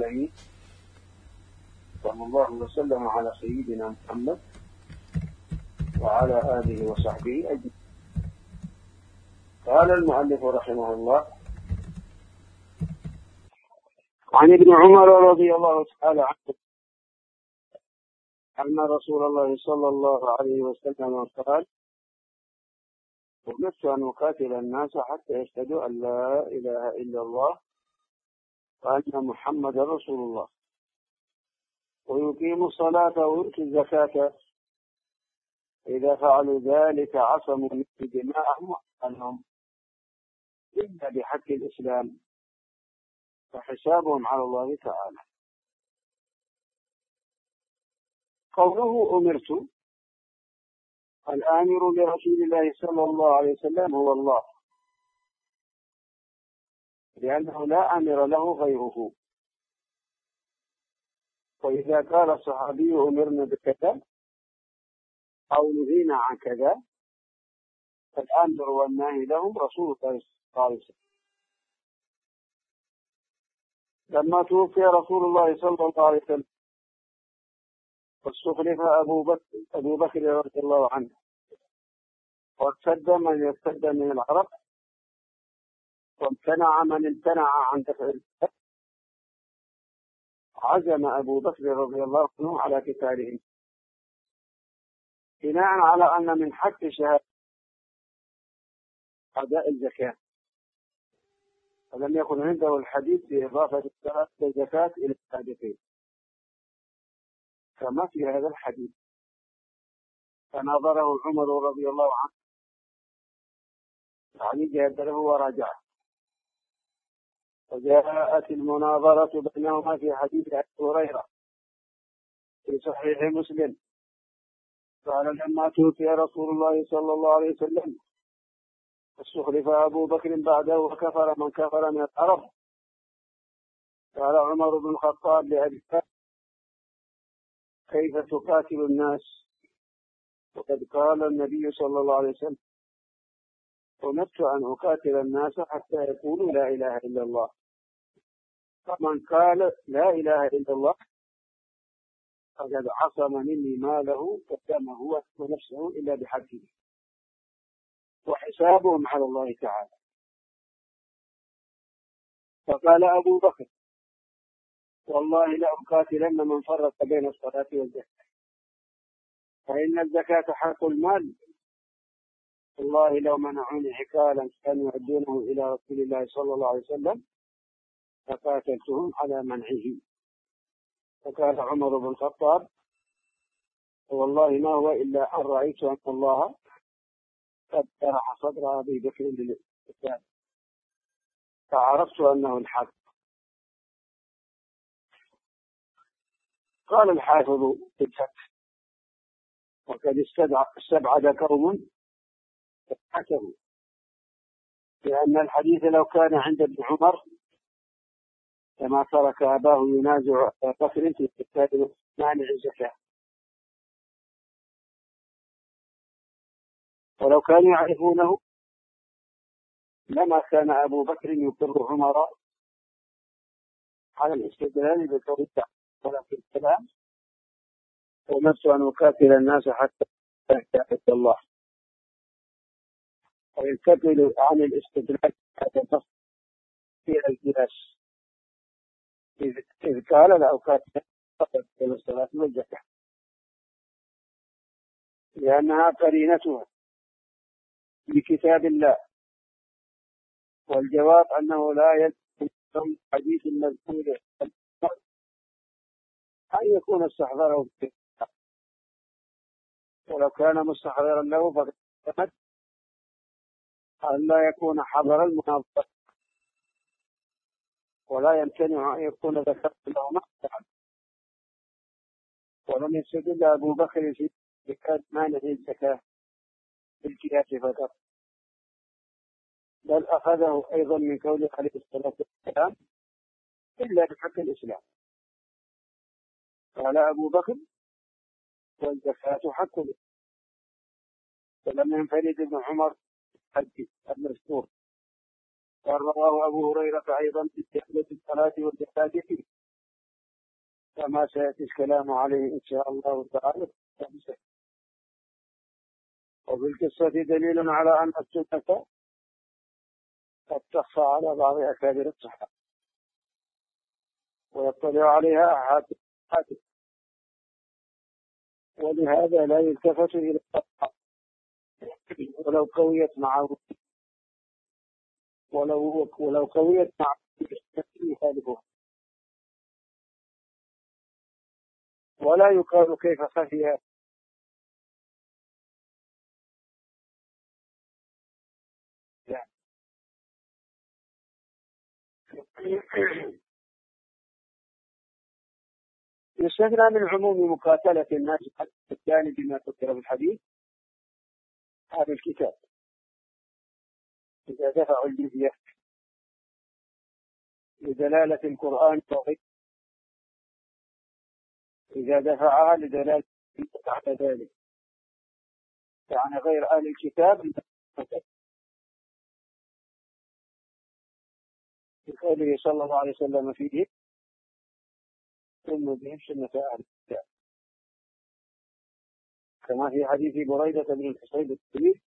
العالمين صلى الله وسلم على سيدنا محمد وعلى آله وصحبه أجمعين. قال المؤلف رحمه الله عن ابن عمر رضي الله تعالى عنه أن رسول الله صلى الله عليه وسلم قال أمرت أن أقاتل الناس حتى يشهدوا أن لا إله إلا الله وأن محمد رسول الله. ويقيموا الصلاة ويؤتوا الزكاة. إذا فعلوا ذلك عصموا دماءهم وأموالهم. إلا بحق الإسلام فحسابهم على الله تعالى. قوله أمرت. الآمر لرسول الله صلى الله عليه وسلم هو الله. لأنه لا أمر له غيره. وإذا قال الصحابي أمرنا بكذا أو نهينا عن كذا فالآمر والناهي لهم رسول صلى الله عليه وسلم. لما توفي رسول الله صلى الله عليه وسلم واستخلف أبو بكر أبو بكر رضي الله عنه وارتد من يرتد من العرب وامتنع من امتنع عن دفع عزم أبو بكر رضي الله عنه على قتالهم بناء على أن من حق شهادة أداء الزكاة. فلم يكن عنده الحديث بإضافة الزكاة إلى السابقين. كما في هذا الحديث؟ فناظره عمر رضي الله عنه. يعني جاد له وراجعه. وجاءت المناظرة بينهما في حديث أبي هريرة في صحيح مسلم. قال لما توفي رسول الله صلى الله عليه وسلم استخلف أبو بكر بعده وكفر من كفر من العرب. قال عمر بن الخطاب لأبي كيف تقاتل الناس؟ وقد قال النبي صلى الله عليه وسلم أمرت أن أقاتل الناس حتى يقولوا لا إله إلا الله. فمن قال لا إله إلا الله فقد عصم مني ماله ودمه ونفسه إلا بحقه. وحسابهم على الله تعالى. فقال أبو بكر والله لأقاتلن من فرق بين الصلاة والزكاة. فإن الزكاة حق المال. والله لو منعوني حكالا كانوا يؤدونه إلى رسول الله صلى الله عليه وسلم فقاتلتهم على منعه. فقال عمر بن الخطاب والله ما هو إلا أن رأيت أن الله قد شرح صدر أبي بكر للإسلام. فعرفت أنه الحق. قال الحافظ في الفتح وقد استبعد قوم فحكموا لأن الحديث لو كان عند ابن عمر كما ترك أباه ينازع أبا بكر في كتاب مانع الزكاة. ولو كانوا يعرفونه لما كان أبو بكر يقر عمر على الاستدلال بقول ولكن الكلام أمرت أن أقاتل الناس حتى يعبد الله. وينتقل عن الاستدلال النص في القياس إذ قال لأقاتل فقط إلى الصلاة والزكاة لأنها قرينتها بكتاب الله. والجواب أنه لا يلزم حديث المذكور أن يكون استحضره ولو كان مستحضرا له فقد أن لا يكون حضر المناظرة ولا يمتنع أن يكون ذكر له مقطعا. ولم يستدل أبو بكر في ذكر مانع الزكاة بالجهات فقط. بل أخذه أيضا من قوله عليه الصلاة والسلام إلا بحق الإسلام. قال أبو بكر والزكاة حق. ولم ينفرد ابن عمر الحج المذكور. قال رواه أبو هريرة أيضا في استحلة الصلاة والزكاة فيه. كما سيأتي الكلام عليه إن شاء الله تعالى. وفي القصة دليل على أن السنة قد تخفى على بعض أكابر الصحابة. ويطلع عليها أحد. ولهذا لا يلتفت إلى ولو قويت معه. ولو ولو قويت يخالفها ولا يقال كيف خفي. يستثنى من عموم مقاتلة الناس الثاني بما ذكر في الحديث هذا الكتاب. إذا دفعوا الجزية لدلالة القرآن وغيره إذا دفعها لدلالة تحت ذلك. يعني غير أهل الكتاب في قوله صلى الله عليه وسلم فيه ثم بهم سنة أهل الكتاب. كما في حديث بريدة بن الحصيب الكبير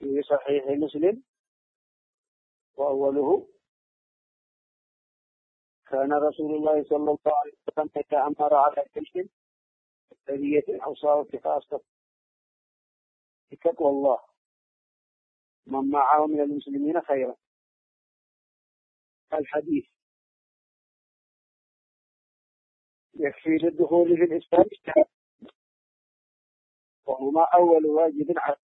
في صحيح مسلم وأوله كان رسول الله صلى الله عليه وسلم إذا أمر على جيش أو صارت خاصة بتقوى الله. من معه من المسلمين خيرا. الحديث. يكفي للدخول في الإسلام. وهما أول واجب على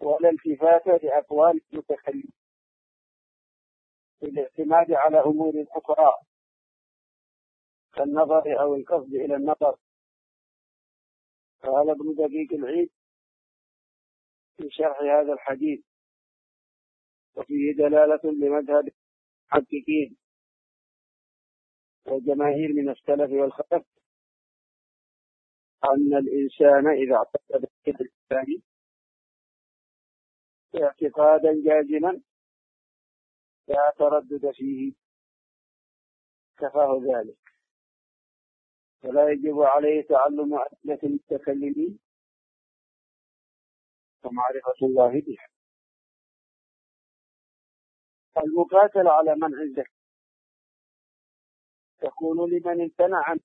ولا التفات لأقوال المتكلم بالاعتماد على أمور أخرى كالنظر أو القصد إلى النظر. قال ابن دقيق العيد في شرح هذا الحديث وفيه دلالة لمذهب المحققين والجماهير من السلف والخلف أن الإنسان إذا اعتقد الإسلام اعتقادا جازما لا تردد فيه. كفاه ذلك. ولا يجب عليه تعلم أدلة المتكلمين. ومعرفة الله بها. المقاتل على منع الزكاة تكون لمن امتنع عنه.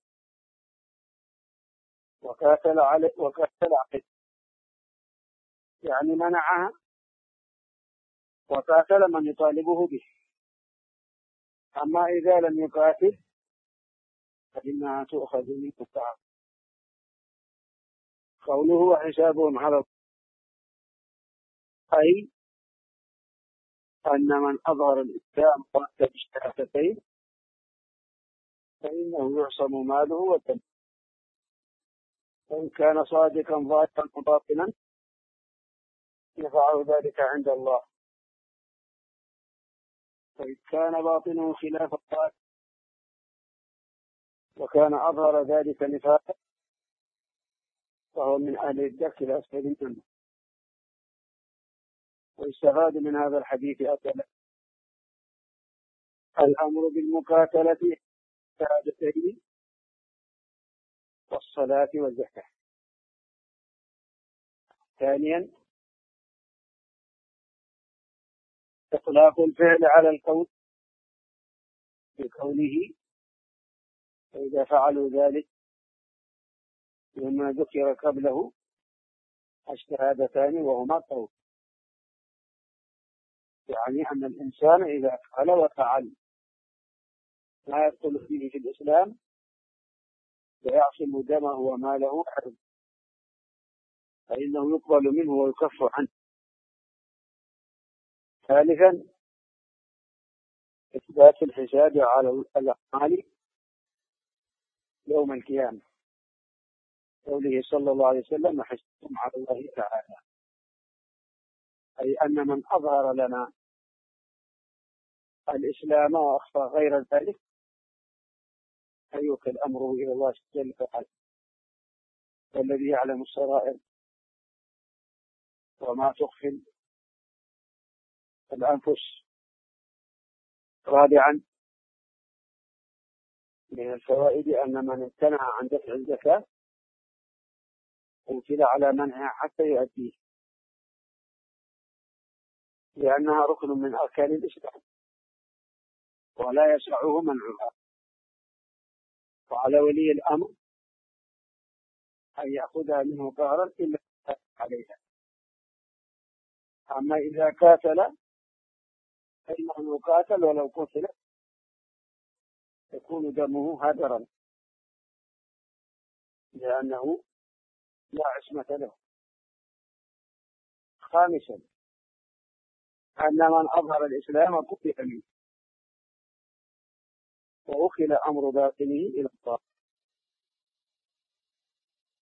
وقاتل عليه وقاتل عليه. يعني منعها وقاتل من يطالبه به. أما إذا لم يقاتل فإنها تؤخذ من الطعام قوله وحسابهم على أي أن من أظهر الإسلام وأتى بالشهادتين فإنه يعصم ماله ودمه وإن كان صادقا ظاهرا وباطنا يفعل ذلك عند الله. وإن كان باطنه خلاف الظاهر وكان أظهر ذلك نفاقا فهو من أهل الدرك الأسفل منه. ويستفاد من هذا الحديث أولا الأمر بالمقاتلة الشهادتين والصلاة والزكاة. ثانيا إطلاق الفعل على القول بقوله فإذا فعلوا ذلك مما ذكر قبله الشهادتان وهما قول. يعني أن الإنسان إذا فعل وفعل ما يدخل فيه في الإسلام ويعصم دمه وماله حرب فإنه يقبل منه ويكف عنه. ثالثا إثبات الحساب على الأعمال يوم القيامة. قوله صلى الله عليه وسلم حسبهم على الله تعالى. أي أن من أظهر لنا الإسلام وأخفى غير ذلك فيوكل أمره إلى الله جل وعلا والذي يعلم السرائر وما تخفي الأنفس رابعا من الفوائد أن من امتنع عن دفع الزكاة أمثل على منعها حتى يؤديه لأنها ركن من أركان الإسلام ولا يسعه منعها. وعلى ولي الأمر أن يأخذها منه قهرا إلا عليها. أما إذا قاتل فإنه يقاتل ولو قتل يكون دمه هدرا لأنه لا عصمة له. خامسا أن من أظهر الإسلام قتل منه. ووكل أمر باطنه إلى الله.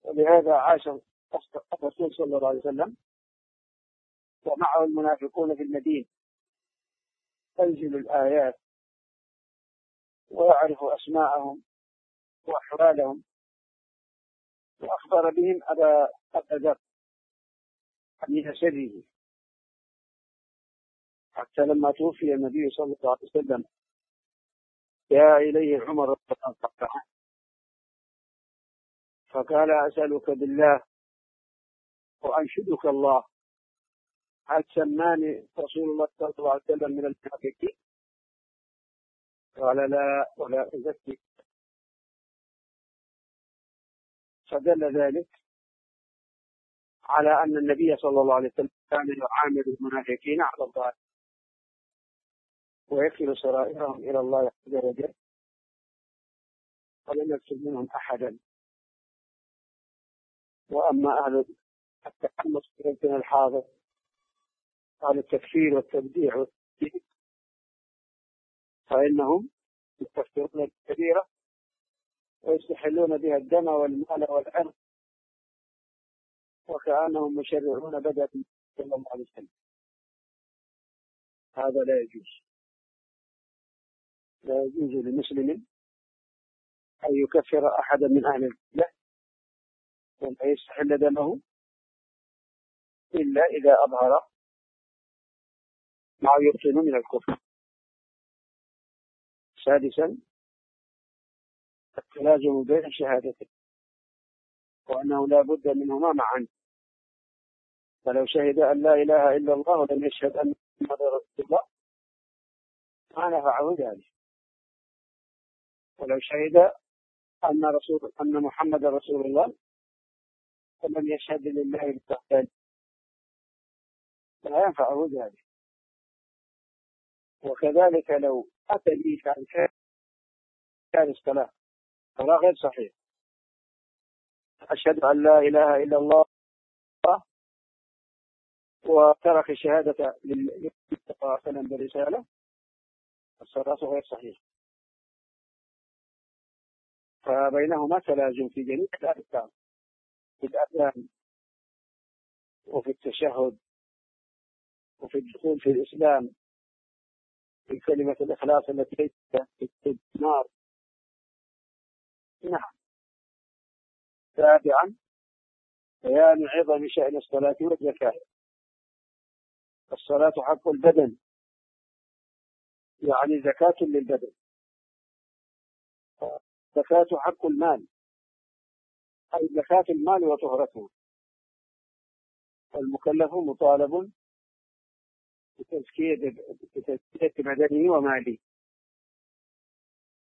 ولهذا عاش الرسول صلى الله عليه وسلم ومعه المنافقون في المدينة. تنزل الآيات ويعرف أسماءهم وأحوالهم وأخبر بهم أبا أبا ذر من سره حتى لما توفي النبي صلى الله عليه وسلم جاء إليه عمر رضي الله عنه فقال أسألك بالله وأنشدك الله هل سماني رسول الله صلى الله عليه وسلم من المنافقين قال لا ولا أزكي. فدل ذلك على أن النبي صلى الله عليه وسلم كان يعامل المنافقين على الله. ويكل سرائرهم إلى الله عز وجل. ولم يكتب منهم أحدا. وأما أهل التحمس في الحاضر أهل التكفير والتبديع والتكفير فإنهم يستفترون الكبيرة ويستحلون بها الدم والمال والعرض وكأنهم مشرعون بدأ صلى الله عليه وسلم. هذا لا يجوز. لا يجوز لمسلم أن يكفر أحدا من أهل القبلة ولا يستحل دمه إلا إذا أظهر ما يبطن من الكفر. سادسا التلازم بين الشهادتين وأنه لا بد منهما معا. فلو شهد أن لا إله إلا الله ولم يشهد أن محمد رسول الله ما نفعه ذلك. ولو شهد أن رسول أن محمد رسول الله ولم يشهد لله بالتحتاج لا ينفعه ذلك. وكذلك لو أتى لي كان كان الصلاة صلاة غير صحيح. أشهد أن لا إله إلا الله وترك الشهادة للنبي صلى برسالة. الصلاة غير صحيحة فبينهما تلازم في جميع الأركان في الأذان وفي التشهد وفي الدخول في الإسلام في كلمة الإخلاص التي في النار. نعم. تابعا. بيان عظم شأن الصلاة والزكاة. الصلاة حق البدن. يعني زكاة للبدن. زكاة حق المال. أي زكاة المال وطهرته. المكلف مطالب بتزكية بتزكية بدنه وماله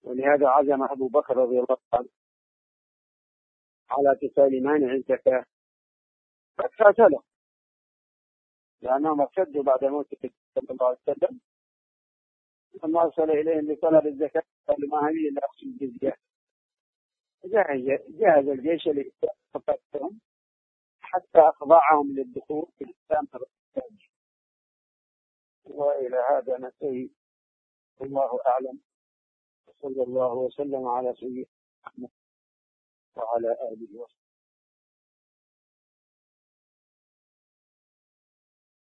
ولهذا عزم أبو بكر رضي الله عنه على قتال مانع الزكاة. فقاتله لأنهم ارتدوا بعد موت صلى الله عليه وسلم. لما أرسل إليهم بطلب الزكاة قالوا ما هذه إلا أخذ الجزية جهز الجيش لقتالهم حتى أخضعهم للدخول في الإسلام وإلى هذا ننتهي. الله أعلم. صلى الله وسلم على سيدنا محمد وعلى آله وصحبه.